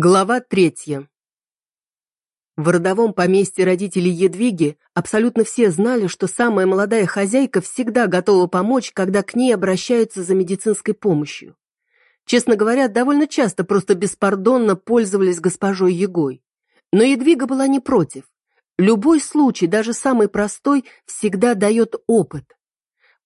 Глава третья. В родовом поместье родителей Едвиги абсолютно все знали, что самая молодая хозяйка всегда готова помочь, когда к ней обращаются за медицинской помощью. Честно говоря, довольно часто просто беспардонно пользовались госпожой Егой. Но Едвига была не против. Любой случай, даже самый простой, всегда дает опыт.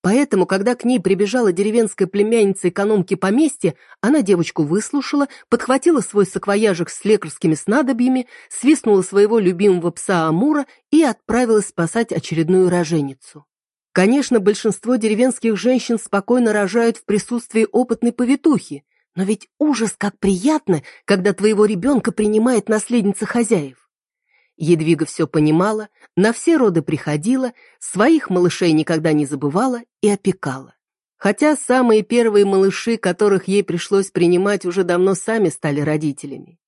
Поэтому, когда к ней прибежала деревенская племянница экономки поместья, она девочку выслушала, подхватила свой саквояжик с лекарскими снадобьями, свистнула своего любимого пса Амура и отправилась спасать очередную роженицу. Конечно, большинство деревенских женщин спокойно рожают в присутствии опытной повитухи, но ведь ужас как приятно, когда твоего ребенка принимает наследница хозяев. Едвига все понимала, на все роды приходила, своих малышей никогда не забывала и опекала. Хотя самые первые малыши, которых ей пришлось принимать, уже давно сами стали родителями.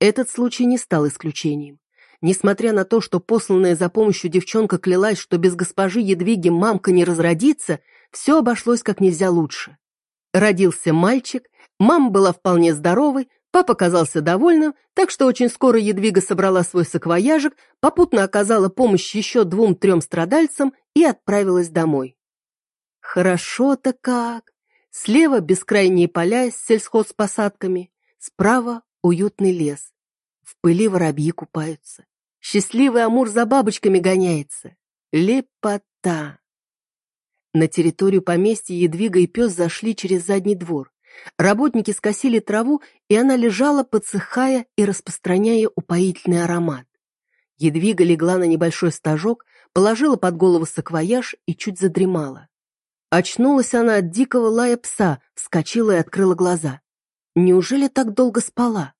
Этот случай не стал исключением. Несмотря на то, что посланная за помощью девчонка клялась, что без госпожи Едвиги мамка не разродится, все обошлось как нельзя лучше. Родился мальчик, мама была вполне здоровой, Папа казался довольным, так что очень скоро Едвига собрала свой саквояжик, попутно оказала помощь еще двум-трем страдальцам и отправилась домой. Хорошо-то как! Слева бескрайние поля с сельхозпосадками, справа уютный лес. В пыли воробьи купаются. Счастливый Амур за бабочками гоняется. Лепота! На территорию поместья Едвига и пес зашли через задний двор. Работники скосили траву, и она лежала, подсыхая и распространяя упоительный аромат. Едвига легла на небольшой стажок, положила под голову саквояж и чуть задремала. Очнулась она от дикого лая пса, вскочила и открыла глаза. Неужели так долго спала?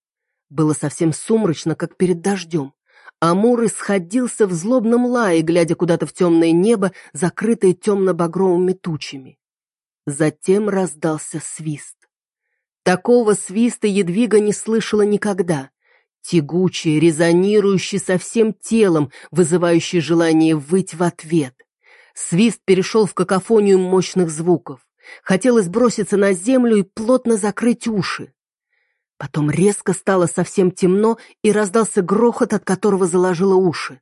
Было совсем сумрачно, как перед дождем. Амур исходился в злобном лае, глядя куда-то в темное небо, закрытое темно-багровыми тучами. Затем раздался свист. Такого свиста Едвига не слышала никогда. Тягучий, резонирующий со всем телом, вызывающий желание выть в ответ. Свист перешел в какофонию мощных звуков. Хотелось броситься на землю и плотно закрыть уши. Потом резко стало совсем темно, и раздался грохот, от которого заложило уши.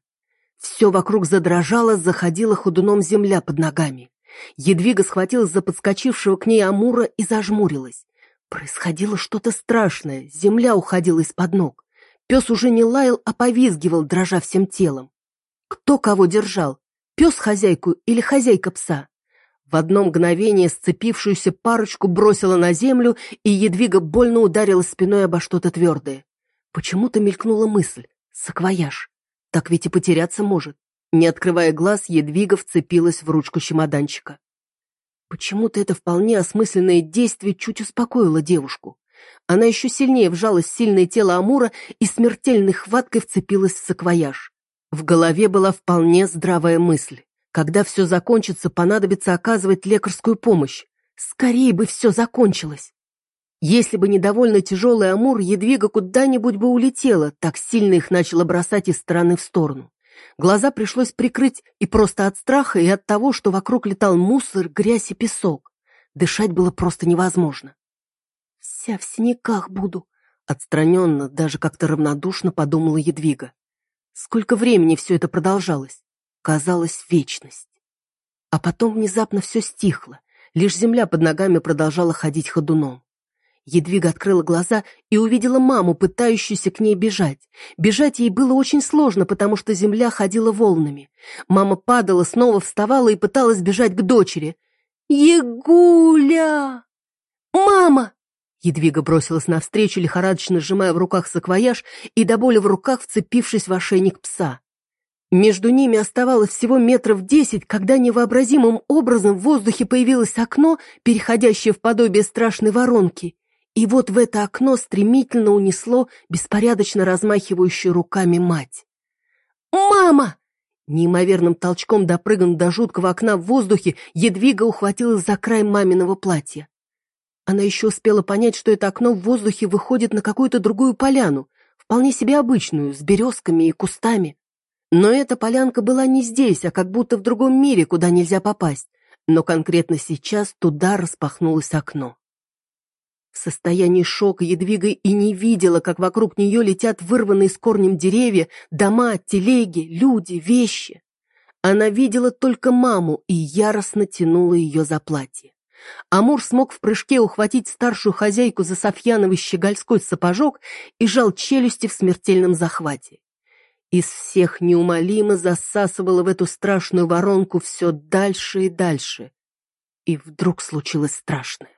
Все вокруг задрожало, заходила ходуном земля под ногами. Едвига схватилась за подскочившего к ней Амура и зажмурилась. Происходило что-то страшное, земля уходила из-под ног. Пес уже не лаял, а повизгивал, дрожа всем телом. Кто кого держал? Пес хозяйку или хозяйка пса? В одно мгновение сцепившуюся парочку бросила на землю, и Едвига больно ударила спиной обо что-то твердое. Почему-то мелькнула мысль. Саквояж. Так ведь и потеряться может. Не открывая глаз, Едвига вцепилась в ручку чемоданчика. Почему-то это вполне осмысленное действие чуть успокоило девушку. Она еще сильнее вжалась в сильное тело Амура и смертельной хваткой вцепилась в саквояж. В голове была вполне здравая мысль. Когда все закончится, понадобится оказывать лекарскую помощь. Скорее бы все закончилось. Если бы недовольно тяжелый Амур, Едвига куда-нибудь бы улетела, так сильно их начало бросать из стороны в сторону. Глаза пришлось прикрыть и просто от страха, и от того, что вокруг летал мусор, грязь и песок. Дышать было просто невозможно. «Вся в синяках буду», — отстраненно, даже как-то равнодушно подумала Едвига. Сколько времени все это продолжалось? Казалось, вечность. А потом внезапно все стихло, лишь земля под ногами продолжала ходить ходуном. Едвига открыла глаза и увидела маму, пытающуюся к ней бежать. Бежать ей было очень сложно, потому что земля ходила волнами. Мама падала, снова вставала и пыталась бежать к дочери. «Егуля! Мама!» Едвига бросилась навстречу, лихорадочно сжимая в руках саквояж и до боли в руках вцепившись в ошейник пса. Между ними оставалось всего метров десять, когда невообразимым образом в воздухе появилось окно, переходящее в подобие страшной воронки, и вот в это окно стремительно унесло беспорядочно размахивающую руками мать. «Мама!» Неимоверным толчком допрыгнув до жуткого окна в воздухе, Едвига ухватилась за край маминого платья. Она еще успела понять, что это окно в воздухе выходит на какую-то другую поляну, вполне себе обычную, с березками и кустами. Но эта полянка была не здесь, а как будто в другом мире, куда нельзя попасть. Но конкретно сейчас туда распахнулось окно. В состоянии шока Едвига и не видела, как вокруг нее летят вырванные с корнем деревья, дома, телеги, люди, вещи. Она видела только маму и яростно тянула ее за платье. Амур смог в прыжке ухватить старшую хозяйку за Софьяновый щегольской сапожок и жал челюсти в смертельном захвате. Из всех неумолимо засасывало в эту страшную воронку все дальше и дальше. И вдруг случилось страшное.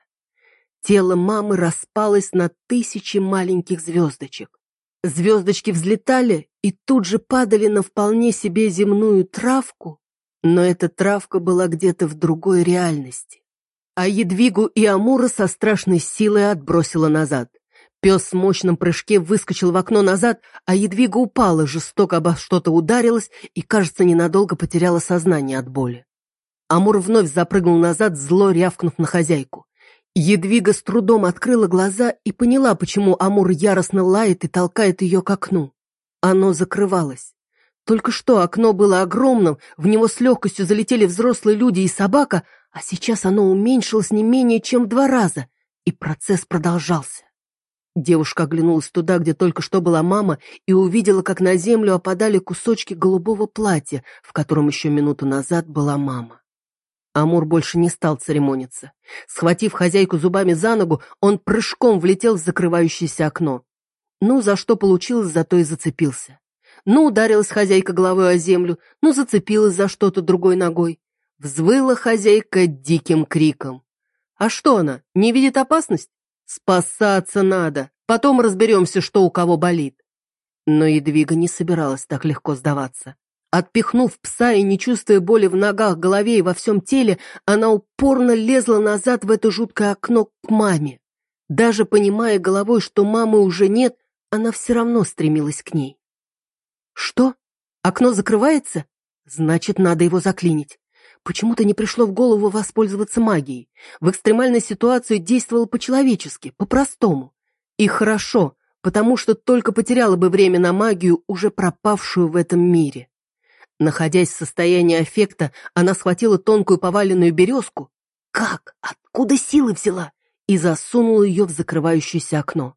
Тело мамы распалось на тысячи маленьких звездочек. Звездочки взлетали и тут же падали на вполне себе земную травку, но эта травка была где-то в другой реальности. А Едвигу и Амура со страшной силой отбросила назад. Пес в мощном прыжке выскочил в окно назад, а Едвига упала, жестоко обо что-то ударилась и, кажется, ненадолго потеряла сознание от боли. Амур вновь запрыгнул назад, зло рявкнув на хозяйку. Едвига с трудом открыла глаза и поняла, почему Амур яростно лает и толкает ее к окну. Оно закрывалось. Только что окно было огромным, в него с легкостью залетели взрослые люди и собака, а сейчас оно уменьшилось не менее чем в два раза, и процесс продолжался. Девушка оглянулась туда, где только что была мама, и увидела, как на землю опадали кусочки голубого платья, в котором еще минуту назад была мама. Амур больше не стал церемониться. Схватив хозяйку зубами за ногу, он прыжком влетел в закрывающееся окно. Ну, за что получилось, зато и зацепился. Ну, ударилась хозяйка головой о землю, ну, зацепилась за что-то другой ногой. Взвыла хозяйка диким криком. А что она, не видит опасность? Спасаться надо, потом разберемся, что у кого болит. Но Едвига не собиралась так легко сдаваться. Отпихнув пса и не чувствуя боли в ногах, голове и во всем теле, она упорно лезла назад в это жуткое окно к маме. Даже понимая головой, что мамы уже нет, она все равно стремилась к ней. Что? Окно закрывается? Значит, надо его заклинить. Почему-то не пришло в голову воспользоваться магией. В экстремальной ситуации действовал по-человечески, по-простому. И хорошо, потому что только потеряла бы время на магию, уже пропавшую в этом мире. Находясь в состоянии аффекта, она схватила тонкую поваленную березку. Как? Откуда силы взяла? И засунула ее в закрывающееся окно.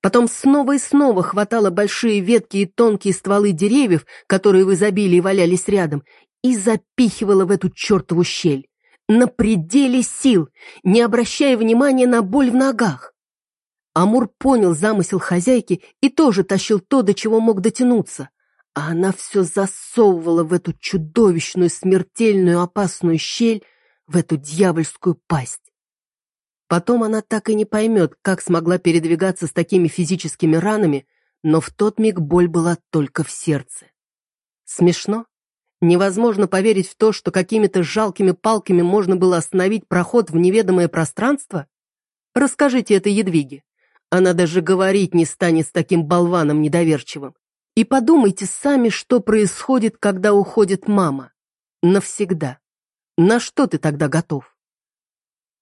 Потом снова и снова хватала большие ветки и тонкие стволы деревьев, которые в изобилии валялись рядом, и запихивала в эту чертову щель. На пределе сил, не обращая внимания на боль в ногах. Амур понял замысел хозяйки и тоже тащил то, до чего мог дотянуться а она все засовывала в эту чудовищную, смертельную, опасную щель, в эту дьявольскую пасть. Потом она так и не поймет, как смогла передвигаться с такими физическими ранами, но в тот миг боль была только в сердце. Смешно? Невозможно поверить в то, что какими-то жалкими палками можно было остановить проход в неведомое пространство? Расскажите это Едвиге. Она даже говорить не станет с таким болваном недоверчивым. И подумайте сами, что происходит, когда уходит мама. Навсегда. На что ты тогда готов?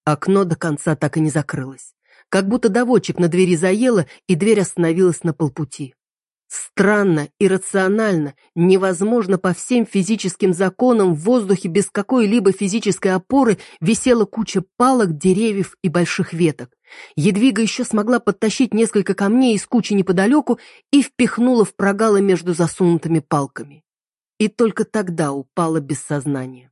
Окно до конца так и не закрылось. Как будто доводчик на двери заело, и дверь остановилась на полпути. Странно, иррационально, невозможно по всем физическим законам в воздухе без какой-либо физической опоры висела куча палок, деревьев и больших веток. Едвига еще смогла подтащить несколько камней из кучи неподалеку и впихнула в прогалы между засунутыми палками. И только тогда упала без сознания.